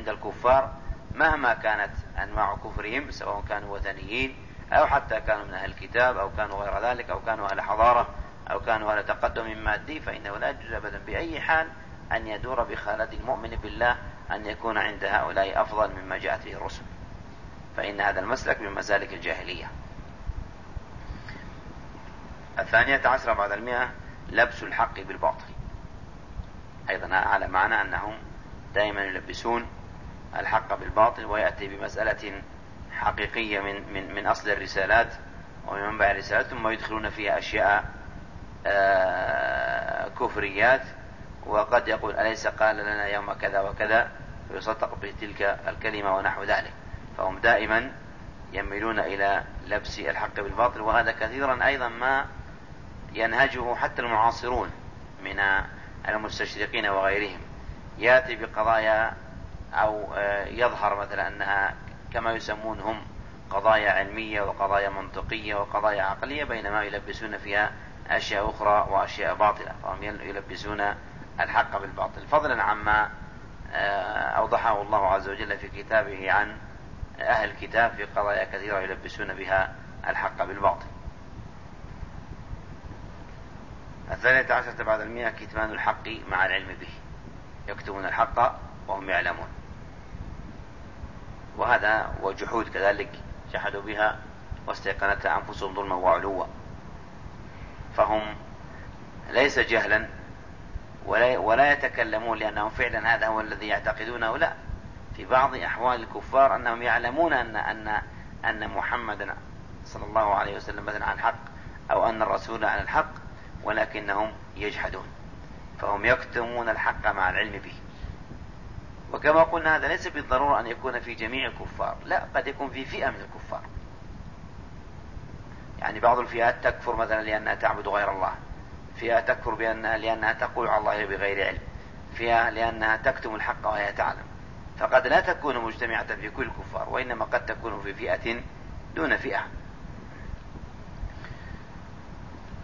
عند الكفار مهما كانت أنواع كفرهم سواء كانوا وثنيين أو حتى كانوا من أهل الكتاب أو كانوا غير ذلك أو كانوا أهل حضارة أو كانوا أهل تقدم مادي فإنه لا يجوز أبدا بأي حال أن يدور بخالة المؤمن بالله أن يكون عند هؤلاء أفضل مما جاءت به الرسل. فإن هذا المسلك من مسالك الجاهلية. الثانية عشرة بعد المئة لبس الحق بالباطل. أيضا على معنى أنهم دائما يلبسون الحق بالباطل ويأتي بمسألة حقيقية من من من أصل الرسالات ومن منبع الرسالات ثم يدخلون فيها أشياء آه، كفريات. وقد يقول أليس قال لنا يوم كذا وكذا؟ فيصدق بتلك الكلمة ونحو ذلك. فهم دائما يميلون إلى لبس الحق بالباطل وهذا كثيرا أيضا ما ينهجه حتى المعاصرون من المستشرقين وغيرهم. يأتي بقضايا أو آه، يظهر مثلا أنها كما يسمون هم قضايا علمية وقضايا منطقية وقضايا عقلية بينما يلبسون فيها أشياء أخرى وأشياء باطلة فهم يلبسون الحق بالباطل. فضلا عما آه، أوضحه الله عز وجل في كتابه عن أهل الكتاب في قضايا كثيرة يلبسون بها الحق بالباطل. الثالثة عشرة بعد المئة كتمان الحق مع العلم به. يكتمون الحق وهم يعلمون. وهذا وجحود كذلك جحدوا بها واستيقنتها أنفسهم ظلما وعلوا. فهم ليس جهلا ولا, ولا يتكلمون لأنهم فعلا هذا هو الذي يعتقدونه. لا في بعض أحوال الكفار أنهم يعلمون أن أن أن محمدا صلى الله عليه وسلم مثلا عن الحق أو أن الرسول عن الحق ولكنهم يجحدون. فهم يكتمون الحق مع العلم به. وكما قلنا هذا ليس بالضرورة أن يكون في جميع الكفار. لا قد يكون في فئة من الكفار. يعني بعض الفئات تكفر مثلا لأنها تعبد غير الله فئة تكفر بأنها لأنها تقول على الله بغير علم فئة لأنها تكتم الحق وهي تعلم. فقد لا تكون مجتمعة في كل الكفار وإنما قد تكون في فئة دون فئة.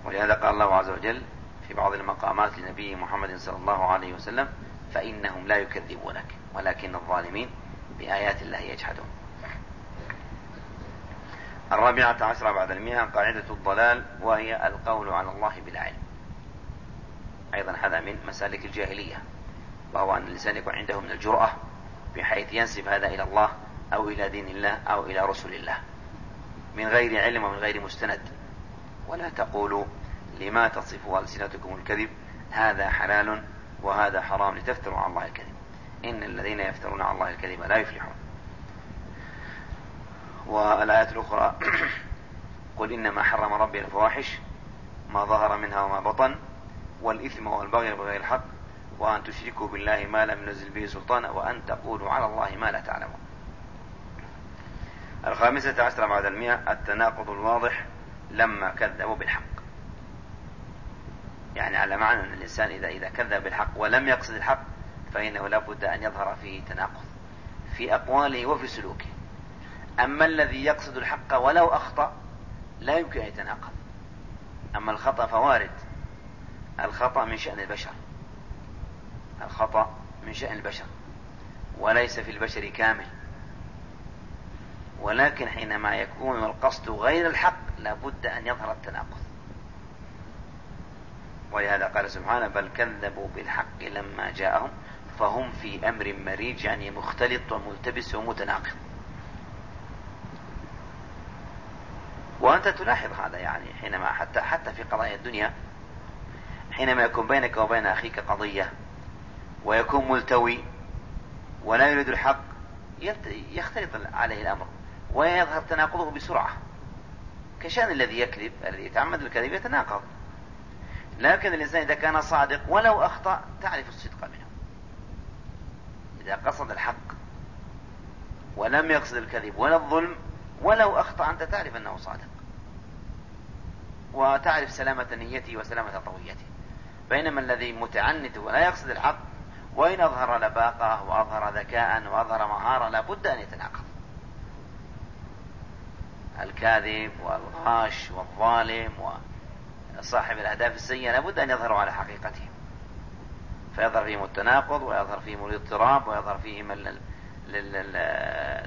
ولهذا قال الله عز وجل في بعض المقامات لنبي محمد صلى الله عليه وسلم فإنهم لا يكذبونك ولكن الظالمين بآيات الله يجحدون. الرابعة عشرة بعد المئة قاعدة الضلال وهي القول على الله بلا علم. أيضا هذا من مسالك الجاهلية وهو أن الإنسان يكون عنده من الجرأة بحيث ينسب هذا إلى الله أو إلى دين الله أو إلى رسل الله. من غير علم ومن غير مستند. ولا تقولوا لما تصف ألسنتكم الكذب هذا حلال وهذا حرام لتفتروا على الله الكذب. إن الذين يفترون على الله الكذب لا يفلحون. والآيات الأخرى قل إنما حرم ربي الفواحش ما ظهر منها وما بطن والإثم والبغي بغير الحق وأن تشركوا بالله ما لم ينزل به سلطانا وأن تقولوا على الله ما لا تعلمون. الخامسة عشرة بعد المئة التناقض الواضح لما كذبوا بالحق. يعني على معنى أن الإنسان إذا إذا كذب بالحق ولم يقصد الحق فإنه لابد أن يظهر فيه تناقض في أقواله وفي سلوكه. أما الذي يقصد الحق ولو أخطأ لا يمكن أن يتناقض. أما الخطأ فوارد. الخطأ من شأن البشر. الخطأ من شأن البشر. وليس في البشر كامل. ولكن حينما يكون القصد غير الحق لابد أن يظهر التناقض. ولهذا قال سبحانه بل كذبوا بالحق لما جاءهم فهم في أمر مريج يعني مختلط وملتبس ومتناقض. وأنت تلاحظ هذا يعني حينما حتى حتى في قضايا الدنيا حينما يكون بينك وبين أخيك قضية ويكون ملتوي ولا يريد الحق يختلط عليه الأمر ويظهر تناقضه بسرعة. كشأن الذي يكذب الذي يتعمد الكذب يتناقض. لكن الإنسان إذا كان صادق ولو أخطأ تعرف الصدق منه. إذا قصد الحق ولم يقصد الكذب ولا الظلم ولو أخطأ أنت تعرف أنه صادق. وتعرف سلامة نيته وسلامة طويته. بينما الذي متعنت ولا يقصد الحق وإن أظهر لباقة وأظهر ذكاء وأظهر مهارة لابد أن يتناقض. الكاذب والغاش والظالم وصاحب الأهداف السيئة لابد أن يظهروا على حقيقتهم. فيظهر فيهم التناقض ويظهر فيهم الاضطراب ويظهر فيهم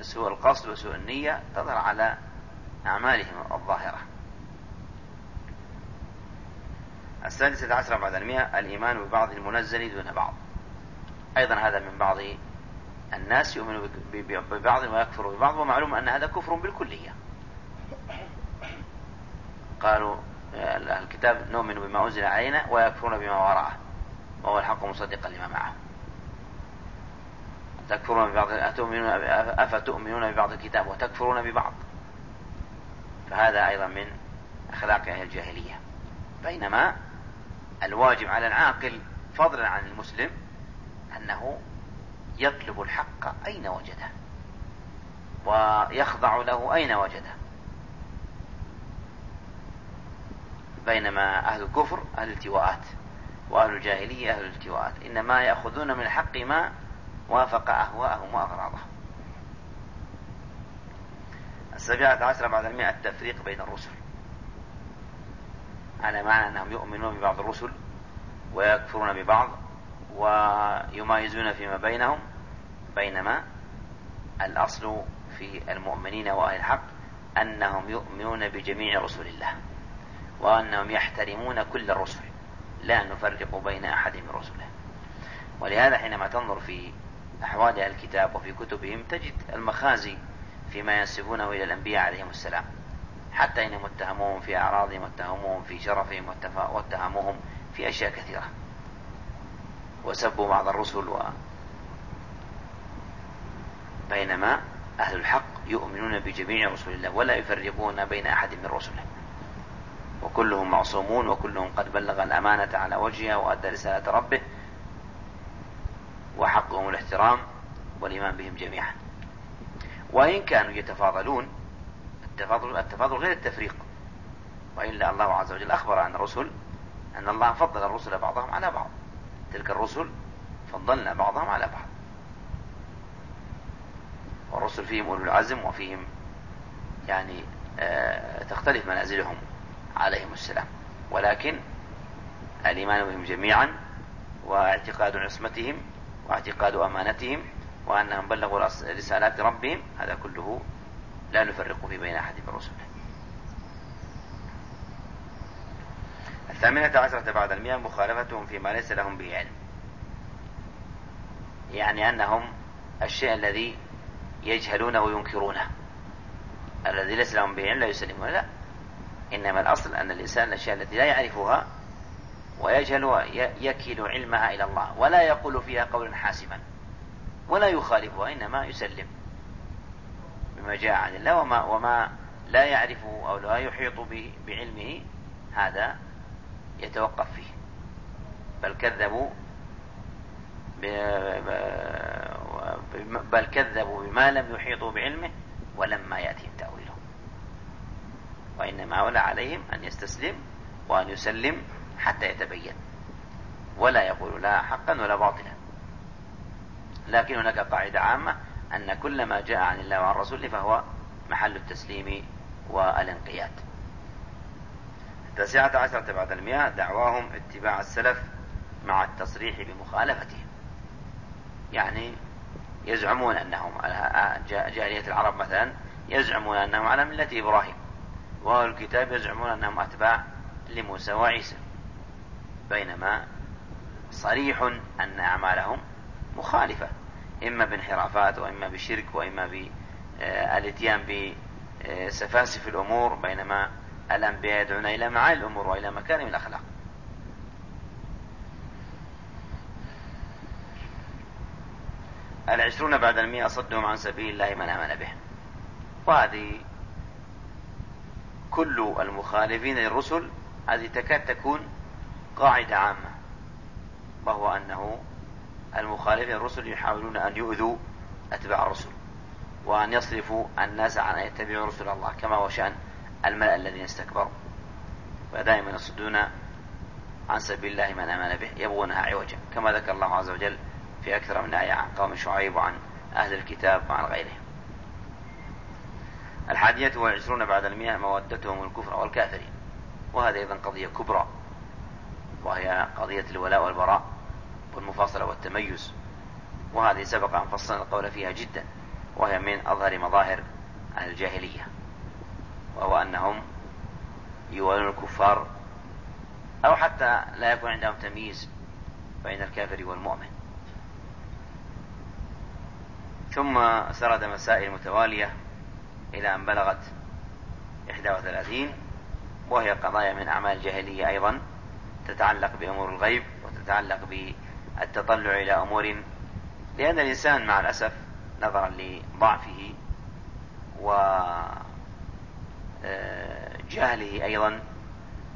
سوء القصد وسوء النية تظهر على أعمالهم الظاهرة. السادسة عشرة بعد المئة الإيمان ببعض المنزل دون بعض. أيضا هذا من بعض الناس يؤمن ببعض ويكفر ببعض ومعلوم أن هذا كفر بالكلية. قالوا الكتاب نؤمن بما أنزل علينا ويكفرون بما وراءه. وهو الحق مصدقا لما معه. تكفرون ببعض أفتؤمنون ببعض الكتاب وتكفرون ببعض. فهذا أيضا من أخلاق أهل الجاهلية. بينما الواجب على العاقل فضلا عن المسلم أنه يطلب الحق أين وجده؟ ويخضع له أين وجده؟ بينما أهل الكفر أهل التواءات وأهل الجاهلية أهل الالتواءات إنما يأخذون من الحق ما وافق أهواءهم وأغراضهم. السابعة عشرة بعد المئة التفريق بين الرسل. على معنى أنهم يؤمنون ببعض الرسل ويكفرون ببعض ويمايزون فيما بينهم بينما الأصل في المؤمنين وأهل الحق أنهم يؤمنون بجميع رسل الله. وأنهم يحترمون كل الرسل. لا نفرق بين أحد من رسله. ولهذا حينما تنظر في أحوال أهل الكتاب وفي كتبهم تجد المخازي فيما ينسبونه إلى الأنبياء عليهم السلام. حتى إنهم اتهموهم في أعراضهم واتهموهم في شرفهم واتهموهم في أشياء كثيرة. وسبوا بعض الرسل و بينما أهل الحق يؤمنون بجميع رسل الله ولا يفرقون بين أحد من رسله. وكلهم معصومون وكلهم قد بلغ الأمانة على وجهها وأدى رسالة ربه وحقهم الاحترام والإيمان بهم جميعا. وإن كانوا يتفاضلون التفاضل, التفاضل غير التفريق. وإلا الله عز وجل أخبر عن الرسل أن الله فضل الرسل بعضهم على بعض. تلك الرسل فضلنا بعضهم على بعض. والرسل فيهم أولو العزم وفيهم يعني آه تختلف منازلهم. عليهم السلام. ولكن الإيمان بهم جميعا واعتقاد عصمتهم واعتقاد أمانتهم وأنهم بلغوا رسالات ربهم هذا كله لا نفرق في بين أحد من رسله. الثامنة عشرة بعد المئة مخالفتهم فيما ليس لهم به علم. يعني أنهم الشيء الذي يجهلونه وينكرونه. الذي ليس لهم به علم لا يسلمون. لا. إنما الأصل أن الإنسان الأشياء التي لا يعرفها ويجهل يكل علمها إلى الله ولا يقول فيها قولا حاسما ولا يخالفها إنما يسلم بما جاء عن الله وما, وما لا يعرفه أو لا يحيط بعلمه هذا يتوقف فيه. بل كذبوا بل كذبوا بما لم يحيطوا بعلمه ولما يأتيهم تأويله وإنما ولا عليهم أن يستسلم وأن يسلم حتى يتبين. ولا يقول لا حقا ولا باطلا. لكن هناك قاعدة عامة أن كل ما جاء عن الله وعن رسوله فهو محل التسليم والانقياد. التاسعة عشرة بعد المئة دعواهم اتباع السلف مع التصريح بمخالفتهم. يعني يزعمون أنهم جاهلية العرب مثلا يزعمون أنهم على ملة إبراهيم. وأهل الكتاب يزعمون أنهم أتباع لموسى وعيسى بينما صريح أن أعمالهم مخالفة إما بانحرافات وإما بشرك وإما بالاتيان بسفاسف الأمور بينما الأنبياء يدعون إلى معالي الأمور وإلى مكارم الأخلاق. العشرون بعد المئة صدهم عن سبيل الله من آمن به. وهذه كل المخالفين للرسل هذه تكاد تكون قاعدة عامة وهو أنه المخالفين للرسل يحاولون أن يؤذوا أتباع الرسل وأن يصرفوا الناس عن أن يتبعوا رسل الله كما هو شأن الملأ الذين استكبروا. ودائما يصدون عن سبيل الله من آمن به يبغونها عوجا كما ذكر الله عز وجل في أكثر من آية عن قوم شعيب وعن أهل الكتاب وعن غيرهم. الحادية والعشرون بعد المئة مودتهم الكفر والكافرين. وهذه أيضا قضية كبرى وهي قضية الولاء والبراء والمفاصلة والتميز. وهذه سبق أن فصلنا القول فيها جدا وهي من أظهر مظاهر الجاهلية وهو أنهم يوالون الكفار أو حتى لا يكون عندهم تمييز بين الكافر والمؤمن. ثم سرد مسائل متوالية إلى أن بلغت 31 وهي قضايا من أعمال الجاهلية أيضا تتعلق بأمور الغيب وتتعلق بالتطلع إلى أمور. لأن الإنسان مع الأسف نظرا لضعفه وجهله آه، أيضا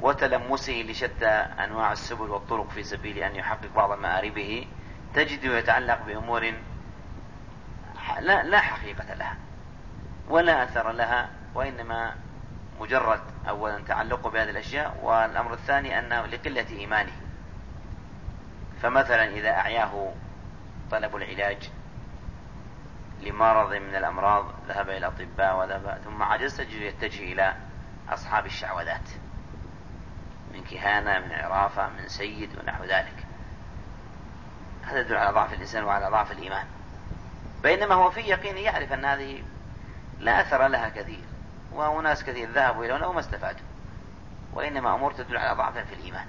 وتلمسه لشتى أنواع السبل والطرق في سبيل أن يحقق بعض مآربه تجده يتعلق بأمور لا, لا حقيقة لها. ولا أثر لها وإنما مجرد أولا تعلقه بهذه الأشياء والأمر الثاني أنه لقلة إيمانه. فمثلا إذا أعياه طلب العلاج لمرض من الأمراض ذهب إلى أطباء وذهب ثم عجز يتجه إلى أصحاب الشعوذات. من كهانة من عرافة من سيد ونحو ذلك. هذا يدل على ضعف الإنسان وعلى ضعف الإيمان. بينما هو في يقين يعرف أن هذه لا أثر لها كثير وناس كثير ذهبوا إلى هنا وما استفادوا وإنما أمور تدل على ضعف في الإيمان.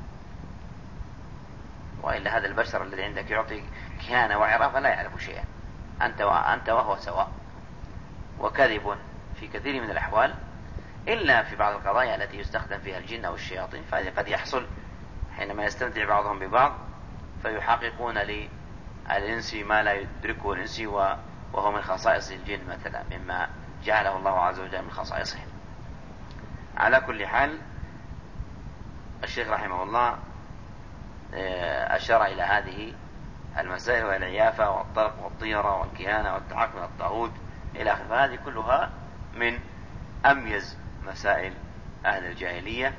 وإلا هذا البشر الذي عندك يعطي كهانة وعرافة لا يعرف شيئا أنت وأنت وهو سواء. وكذب في كثير من الأحوال إلا في بعض القضايا التي يستخدم فيها الجن أو الشياطين فهذه قد يحصل حينما يستمتع بعضهم ببعض فيحققون للإنس ما لا يدركه الإنس وهو من خصائص الجن مثلا مما جعله الله عز وجل من خصائصهم على كل حال الشيخ رحمه الله آه، أشار إلى هذه المسائل وهي العيافة والطرق والطيرة والكهانة والتحكم الطاغوت إلى آخره. فهذه كلها من أميز مسائل أهل الجاهلية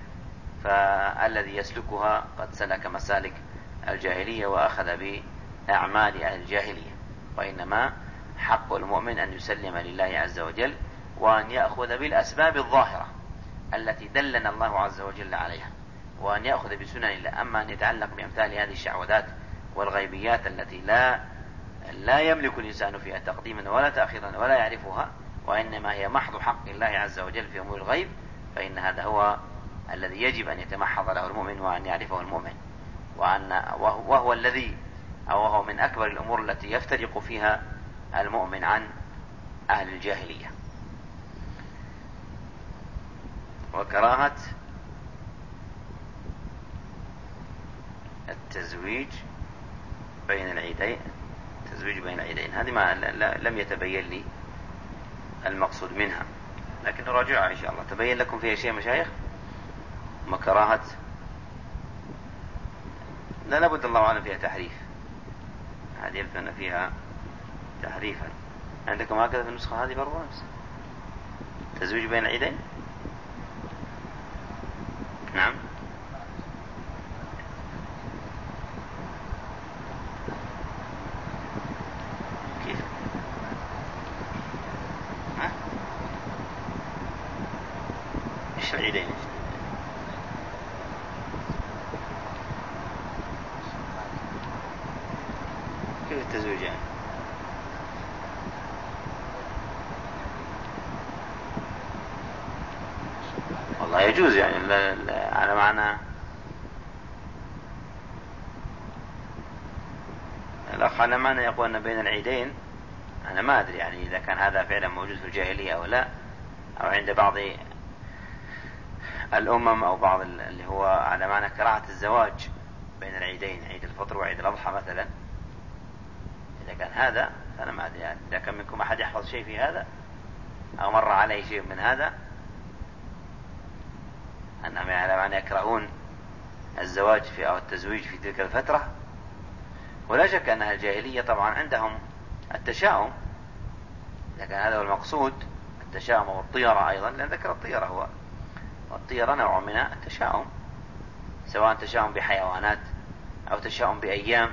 فالذي يسلكها قد سلك مسالك الجاهلية وأخذ بأعمال أهل الجاهلية وإنما حق المؤمن أن يسلم لله عز وجل وأن يأخذ بالأسباب الظاهرة التي دلنا الله عز وجل عليها وأن يأخذ بسنن الله. أما أن يتعلق بأمثال هذه الشعوذات والغيبيات التي لا لا يملك الإنسان فيها تقديما ولا تأخيرا ولا يعرفها وإنما هي محض حق الله عز وجل في أمور الغيب فإن هذا هو الذي يجب أن يتمحض له المؤمن وأن يعرفه المؤمن. وأن وهو الذي أو وهو من أكبر الأمور التي يفترق فيها المؤمن عن أهل الجاهلية. وكراهة التزويج بين العيدين التزويج بين العيدين. هذه ما لم يتبين لي المقصود منها. لكن نراجعها إن شاء الله. تبين لكم فيها شيء مشايخ؟ مكراهة لا لابد الله أعلم فيها تحريف. هذه يبدو أن فيها تحريفا. عندكم هكذا في النسخة هذه برضو نفس. تزويج بين العيدين؟ نعم يجوز يعني على معنى الأخ يقول أن بين العيدين أنا ما أدري يعني إذا كان هذا فعلا موجود في الجاهلية أو لا أو عند بعض الأمم أو بعض اللي هو على معنى كراهة الزواج بين العيدين عيد الفطر وعيد الأضحى مثلا. إذا كان هذا فأنا ما أدري يعني إذا كان منكم أحد يحفظ شيء في هذا أو مر عليه شيء من هذا أنهم على معنى يكرهون الزواج في أو التزويج في تلك الفترة ولا شك أن الجاهلية طبعا عندهم التشاؤم لكن هذا هو المقصود التشاؤم والطيرة أيضا لأن ذكر الطيرة هو والطيرة نوع من التشاؤم سواء تشاؤم بحيوانات أو تشاؤم بأيام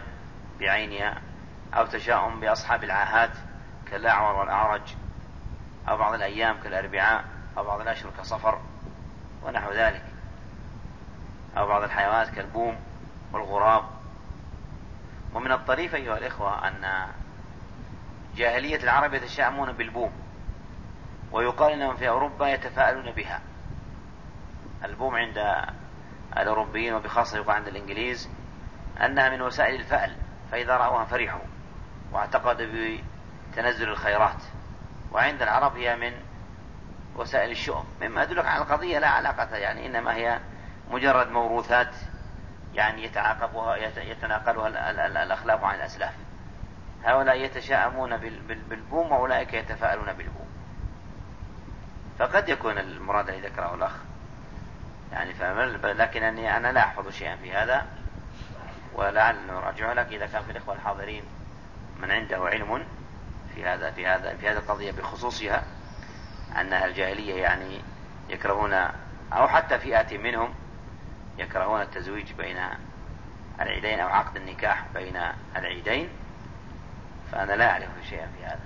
بعينها أو تشاؤم بأصحاب العاهات كالأعور والأعرج أو بعض الأيام كالأربعاء أو بعض الأشهر كصفر ونحو ذلك أو بعض الحيوانات كالبوم والغراب ومن الطريف أيها الإخوة أن جاهلية العرب يتشائمون بالبوم ويقال إنهم في أوروبا يتفاءلون بها. البوم عند الأوروبيين وبخاصة يقال عند الإنجليز أنها من وسائل الفأل فإذا رأوها فرحوا واعتقدوا بتنزل الخيرات. وعند العرب هي من وسائل الشؤم. مما يدلك على القضية لا علاقة يعني إنما هي مجرد موروثات يعني يتعاقبها يتناقلها الأخلاق عن الأسلاف. هؤلاء يتشاءمون بالبوم وأولئك يتفاءلون بالبوم. فقد يكون المراد الذي ذكره الأخ. يعني لكن أني أنا لا أحفظ شيئا في هذا ولعل نراجعه لك إذا كان في الإخوة الحاضرين من عنده علم في هذا في هذا في هذه القضية بخصوصها أنها الجاهلية يعني يكرهون أو حتى فئة منهم يكرهون التزويج بين العيدين أو عقد النكاح بين العيدين فأنا لا أعرف شيئا في هذا.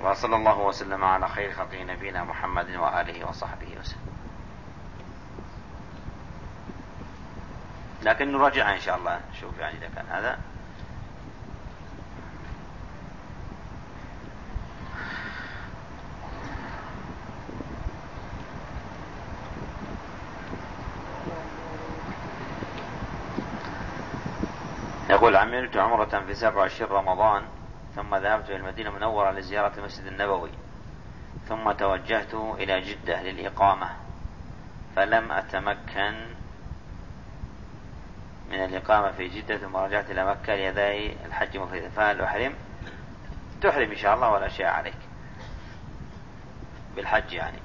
وصلى الله وسلم على خير خلقه نبينا محمد وآله وصحبه وسلم. لكن نراجعها إن شاء الله. نشوف يعني إذا كان هذا. يقول عملت عمرة في سبع وعشرين رمضان ثم ذهبت إلى المدينة المنورة لزيارة المسجد النبوي ثم توجهت إلى جدة للإقامة فلم أتمكن من الإقامة في جدة ثم رجعت إلى مكة لأداء الحج مفردا فهل أحرم؟ تحرم إن شاء الله ولا شيء عليك بالحج يعني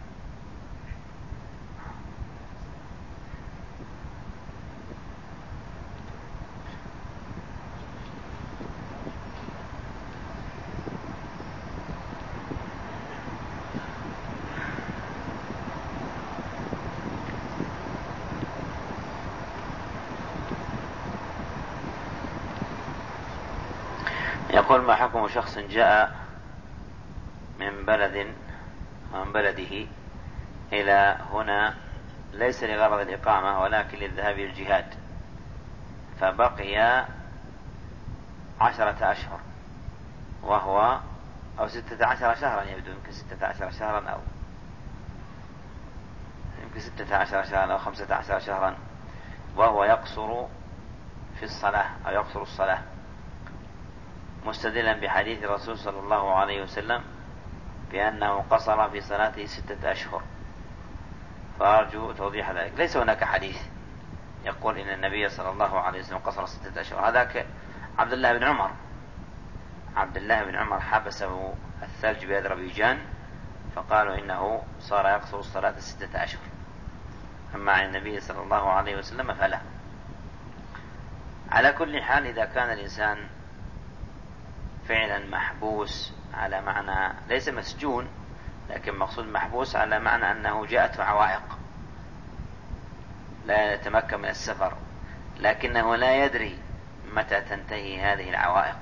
يقول ما حكم شخص جاء من بلد من بلده إلى هنا ليس لغرض الإقامة ولكن للذهاب إلى الجهاد. فبقي عشرة أشهر وهو أو ستة عشر شهرا يبدو يمكن ستة عشر شهرا أو يمكن ستة عشر شهرا أو خمسة عشر شهرا وهو يقصر في الصلاة أو يقصر الصلاة. مستدلا بحديث الرسول صلى الله عليه وسلم بأنه قصر في صلاته ستة أشهر. فأرجو توضيح ذلك. ليس هناك حديث يقول إن النبي صلى الله عليه وسلم قصر ستة أشهر. هذاك عبد الله بن عمر. عبد الله بن عمر حبسه الثلج بأذربيجان فقالوا إنه صار يقصر الصلاة ستة أشهر. أما عن النبي صلى الله عليه وسلم فلا. على كل حال إذا كان الإنسان فعلا محبوس على معنى ليس مسجون لكن مقصود محبوس على معنى أنه جاءته عوائق. لا يتمكن من السفر لكنه لا يدري متى تنتهي هذه العوائق.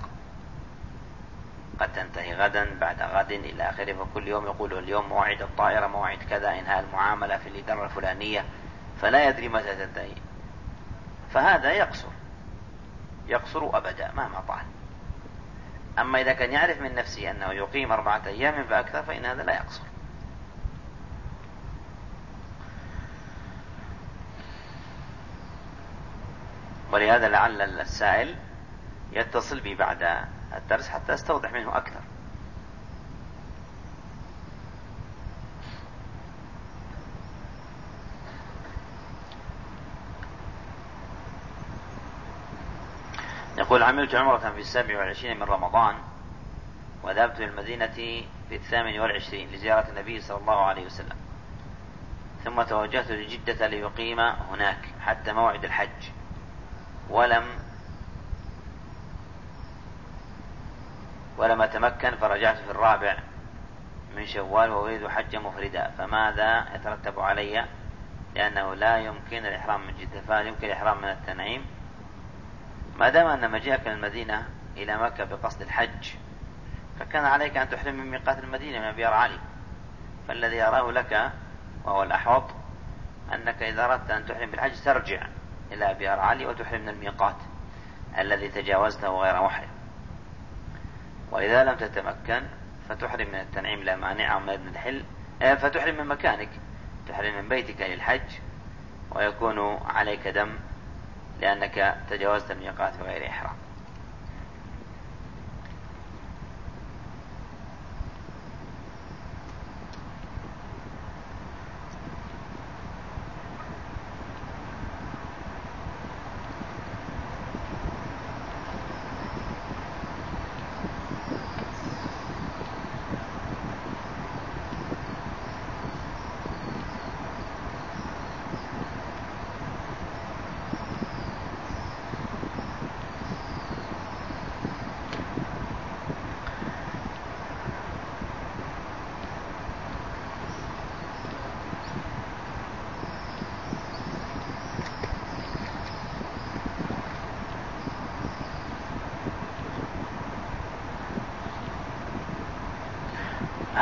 قد تنتهي غدا بعد غد إلى آخره فكل يوم يقول اليوم موعد الطائرة موعد كذا إنهاء المعاملة في الإدارة الفلانية فلا يدري متى تنتهي. فهذا يقصر يقصر أبدا مهما طال. أما إذا كان يعرف من نفسه أنه يقيم أربعة أيام فأكثر فإن هذا لا يقصر. ولهذا لعل السائل يتصل بي بعد الدرس حتى أستوضح منه أكثر. يقول عملت عمرة في السابع والعشرين من رمضان وذهبت إلى المدينة في الثامن والعشرين لزيارة النبي صلى الله عليه وسلم. ثم توجهت لجدة ليقيم هناك حتى موعد الحج. ولم ولم أتمكن فرجعت في الرابع من شوال وأريد حجا مفردا. فماذا يترتب علي؟ لأنه لا يمكن الإحرام من جدة فهل يمكن الإحرام من التنعيم. ما دام أن مجيئك من المدينة إلى مكة بقصد الحج فكان عليك أن تحرم من ميقات المدينة من أبيار علي فالذي أراه لك وهو الأحوط أنك إذا أردت أن تحرم بالحج ترجع إلى أبيار علي وتحرم من الميقات الذي تجاوزته غير محرم. وإذا لم تتمكن فتحرم من التنعيم لا مانع من الحل آه، فتحرم من مكانك تحرم من بيتك للحج ويكون عليك دم لأنك تجاوزت الميقات بغير إحرام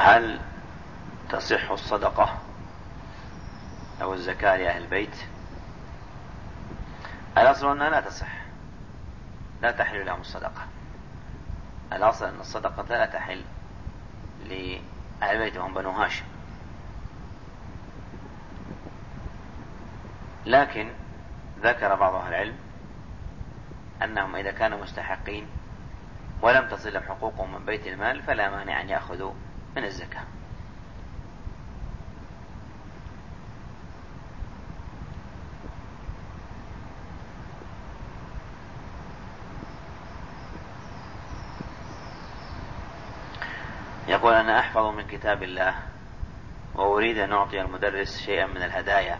هل تصح الصدقة. أو الزكاة لأهل البيت. الأصل أنها لا تصح. لا تحل لهم الصدقة. الأصل أن الصدقة لا تحل لأهل البيت وهم بنو هاشم. لكن ذكر بعض أهل العلم أنهم إذا كانوا مستحقين ولم تصلهم حقوقهم من بيت المال فلا مانع أن يأخذوا من الزكاة. يقول أنا أحفظ من كتاب الله وأريد أن أعطي المدرس شيئا من الهدايا.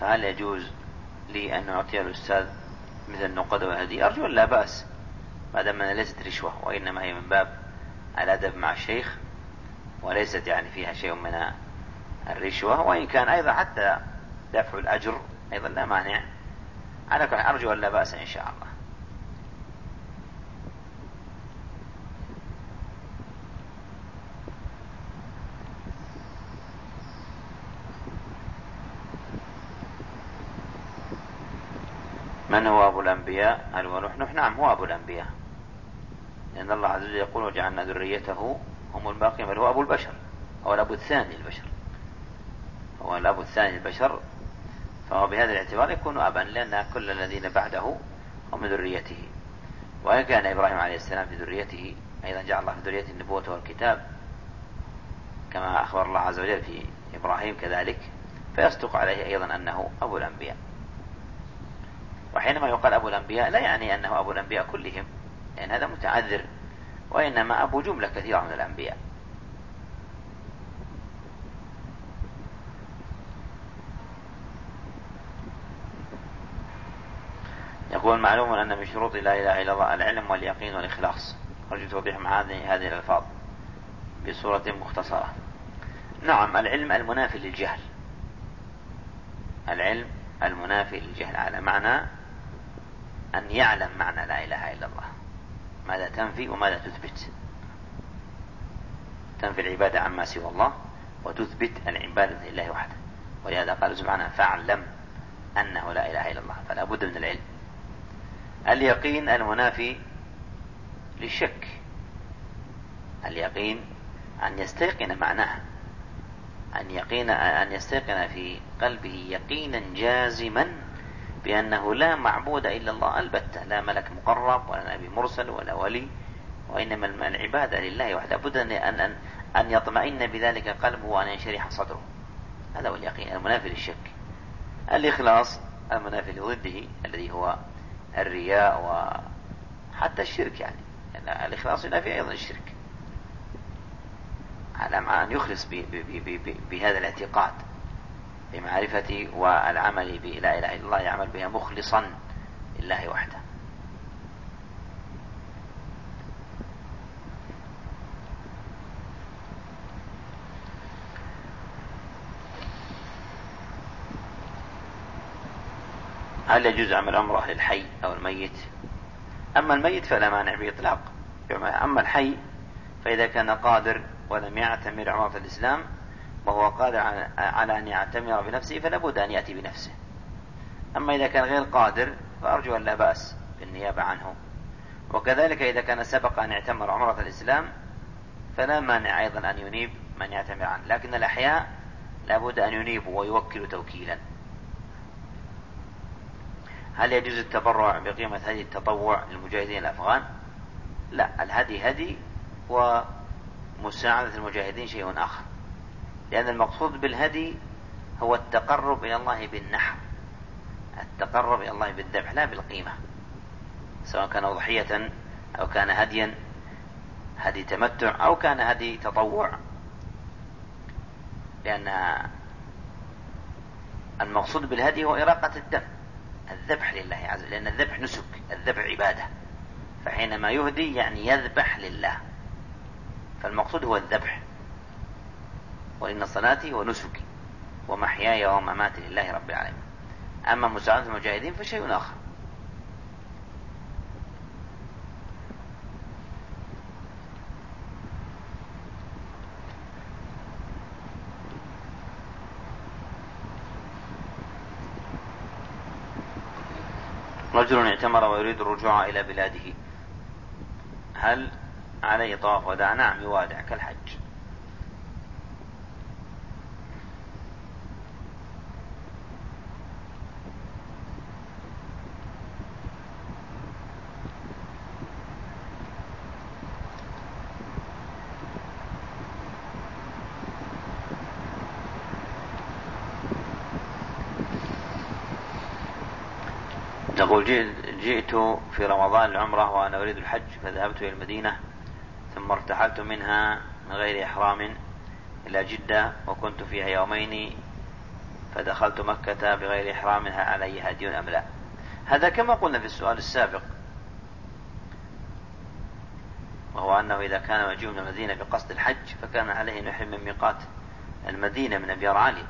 فهل يجوز لي أن أعطي الأستاذ مثل النقد والهدية أرجو لا بأس ما دام ليست رشوة وإنما هي من باب الأدب مع الشيخ وليست يعني فيها شيء من الرشوة. وإن كان أيضا حتى دفع الأجر أيضا لا مانع. على كل أرجو أن لا بأس إن شاء الله. من هو أبو الأنبياء؟ هل هو نوح؟ نعم هو أبو الأنبياء. لأن الله عز وجل يقول وجعلنا ذريته هم الباقين بل هو أبو البشر. هو الأب الثاني البشر. هو الأب الثاني البشر. فهو بهذا الاعتبار يكون أبا لأن كل الذين بعده هم من ذريته. وإن كان إبراهيم عليه السلام في ذريته أيضا جعل الله في ذريته النبوة والكتاب كما أخبر الله عز وجل في إبراهيم كذلك. فيصدق عليه أيضا أنه أبو الأنبياء. وحينما يقال أبو الأنبياء لا يعني أنه أبو الأنبياء كلهم لأن هذا متعذر وإنما أبو جملة كثيرة من الأنبياء. يقول معلوم أن من شروط لا إله إلا الله العلم واليقين والإخلاص أرجو توضيح مع هذه الألفاظ بصورة مختصرة. نعم العلم المنافي للجهل. العلم المنافي للجهل على معنى أن يعلم معنى لا إله إلا الله. ماذا تنفي وماذا تثبت؟ تنفي العبادة عما سوى الله وتثبت العبادة لله وحده. ولهذا قال سبحانه فاعلم أنه لا إله إلا الله. فلا بد من العلم. اليقين المنافي للشك. اليقين أن يستيقن معناه. أن يقين أن يستيقن في قلبه يقينا جازما بأنه لا معبود إلا الله. البتة لا ملك مقرب ولا نبي مرسل ولا ولي وإنما العبادة لله وحده. بد أن أن أن يطمئن بذلك قلبه وأن ينشرح صدره. هذا هو اليقين المنافي للشك. الإخلاص المنافي لضده الذي هو الرياء وحتى الشرك يعني. الإخلاص ينافي أيضا الشرك. على أن يخلص بهذا الاعتقاد. بمعرفة والعمل بلا إله إلا الله يعمل بها مخلصا لله وحده. هل يجوز عمل عمره للحي أو الميت؟ أما الميت فلا مانع بإطلاق أما الحي فإذا كان قادر ولم يعتمر عمرة الإسلام وهو قادر على أن يعتمر بنفسه فلا بد أن يأتي بنفسه. أما إذا كان غير قادر فأرجو أن لا بأس بالنيابة عنه. وكذلك إذا كان سبق أن اعتمر عمرة الإسلام فلا مانع أيضا أن ينيب من يعتمر عنه. لكن الأحياء لابد أن ينيبوا ويوكلوا توكيلا. هل يجوز التبرع بقيمة هدي التطوع للمجاهدين الأفغان؟ لا الهدي هدي ومساعدة المجاهدين شيء آخر. لأن المقصود بالهدي هو التقرب إلى الله بالنحر التقرب إلى الله بالذبح لا بالقيمة. سواء كان أضحية أو كان هديا هدي تمتع أو كان هدي تطوع. لأن المقصود بالهدي هو إراقة الدم الذبح لله عز وجل لأن الذبح نسك الذبح عبادة. فحينما يهدي يعني يذبح لله. فالمقصود هو الذبح. وإن صلاتي ونسكي ومحياي ومماتي لله رب العالمين. أما مساعدة المجاهدين فشيء آخر. رجل اعتمر ويريد الرجوع إلى بلاده. هل عليه طواف وداع؟ نعم يوادع كالحج. يقول جئت في رمضان العمرة وأنا أريد الحج فذهبت إلى المدينة ثم ارتحلت منها من غير إحرام إلى جدة وكنت فيها يومين فدخلت مكة بغير إحرام هل علي هدي أم لا؟ هذا كما قلنا في السؤال السابق وهو أنه إذا كان مجيء من المدينة بقصد الحج فكان عليه أن يحرم من ميقات المدينة من أبيار علي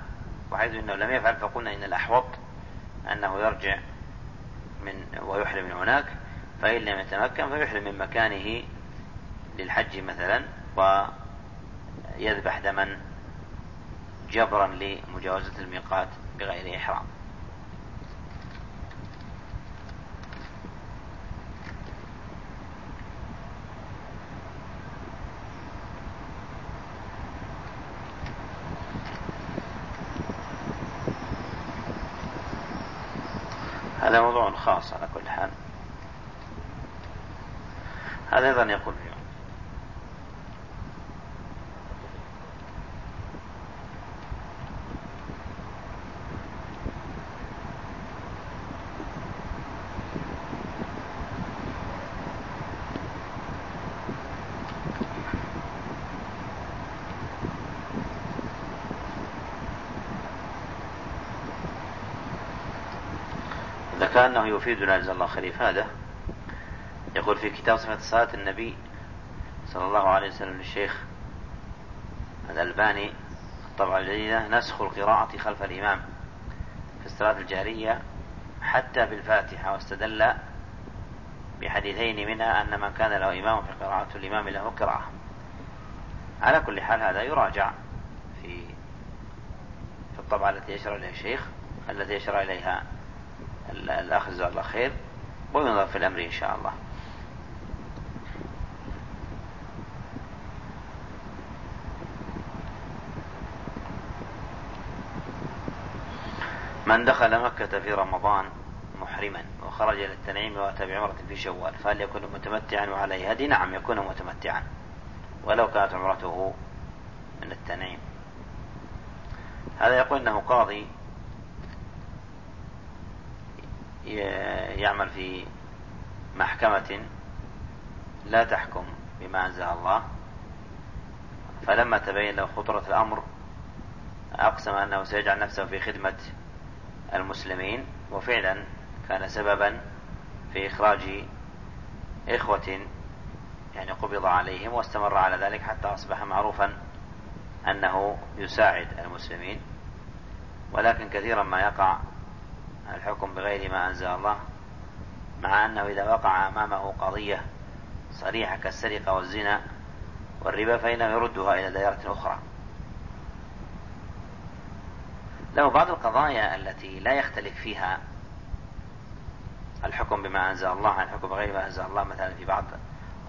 وحيث أنه لم يفعل فقلنا إن الأحوط أنه يرجع من ويحرم من هناك فإن لم يتمكن فيحرم من مكانه للحج مثلا ويذبح دما جبرا لمجاوزة الميقات بغير إحرام. هذا موضوع خاص على كل حال. هذا أيضا يقول كأنه يفيدنا جزا الله خير هذا يقول في كتاب صفة صلاة النبي صلى الله عليه وسلم للشيخ الألباني الطبعة الجديدة نسخ القراءة خلف الإمام في الصلاة الجارية حتى بالفاتحة واستدل بحديثين منها أن من كان له إمام في قراءة الإمام له قراءة. على كل حال هذا يراجع في في الطبعة التي يشرع إليها الشيخ التي يشرع إليها الأخ جزاه الله خير. وينظر في الأمر إن شاء الله. من دخل مكة في رمضان محرما وخرج إلى التنعيم وأتى بعمرة في شوال فهل يكون متمتعا وعليه؟ هدي؟ نعم يكون متمتعا. ولو كانت عمرته من التنعيم. هذا يقول إنه قاضي يعمل في محكمة لا تحكم بما أنزل الله. فلما تبين له خطورة الأمر أقسم أنه سيجعل نفسه في خدمة المسلمين وفعلا كان سببا في إخراج إخوة يعني قبض عليهم واستمر على ذلك حتى أصبح معروفا أنه يساعد المسلمين. ولكن كثيرا ما يقع الحكم بغير ما أنزل الله مع أنه إذا وقع أمامه قضية صريحة كالسرقة والزنا والربا فإنه يردها إلى دائرة أخرى. له بعض القضايا التي لا يختلف فيها الحكم بما أنزل الله عن الحكم بغير ما أنزل الله مثلا في بعض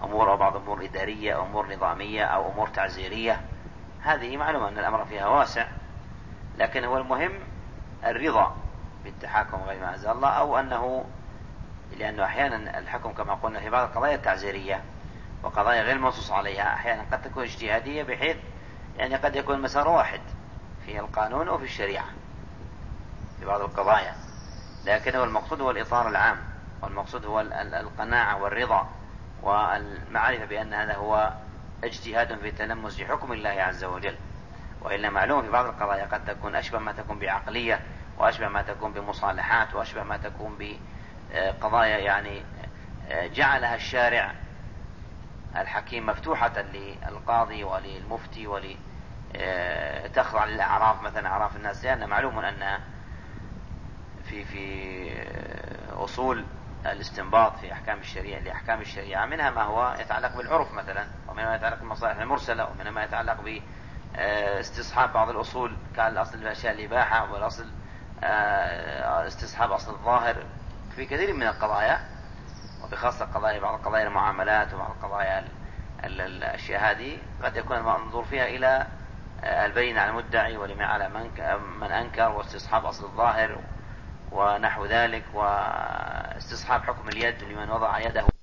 أمور أو بعض أمور إدارية أو أمور نظامية أو أمور تعزيرية. هذه معلومة أن الأمر فيها واسع لكن هو المهم الرضا. بالتحاكم غير ما أنزل الله أو أنه لأنه أحيانا الحكم كما قلنا في بعض القضايا التعزيرية وقضايا غير منصوص عليها أحيانا قد تكون اجتهادية بحيث يعني قد يكون المسار واحد في القانون وفي الشريعة في بعض القضايا. لكن هو المقصود هو الإطار العام والمقصود هو القناعة والرضا والمعرفة بأن هذا هو اجتهاد في تلمس حكم الله عز وجل. وإلا معلوم في بعض القضايا قد تكون أشبه ما تكون بعقلية وأشبه ما تكون بمصالحات وأشبه ما تكون بقضايا يعني جعلها الشارع الحكيم مفتوحة للقاضي وللمفتي ولتخضع للأعراف مثلا أعراف الناس لأن معلوم أن في في أصول الاستنباط في أحكام الشريعة لأحكام الشريعة منها ما هو يتعلق بالعرف مثلا ومنها ما يتعلق بالمصالح المرسلة ومنها ما يتعلق باستصحاب بعض الأصول كان الأصل الأشياء الإباحة والأصل استصحاب أصل الظاهر في كثير من القضايا وبخاصة قضايا بعض قضايا المعاملات وبعض قضايا الأشياء هذه قد يكون المنظور فيها إلى آه، البين على المدعي ولما على من أنكر واستصحاب أصل الظاهر ونحو ذلك واستصحاب حكم اليد لمن وضع يده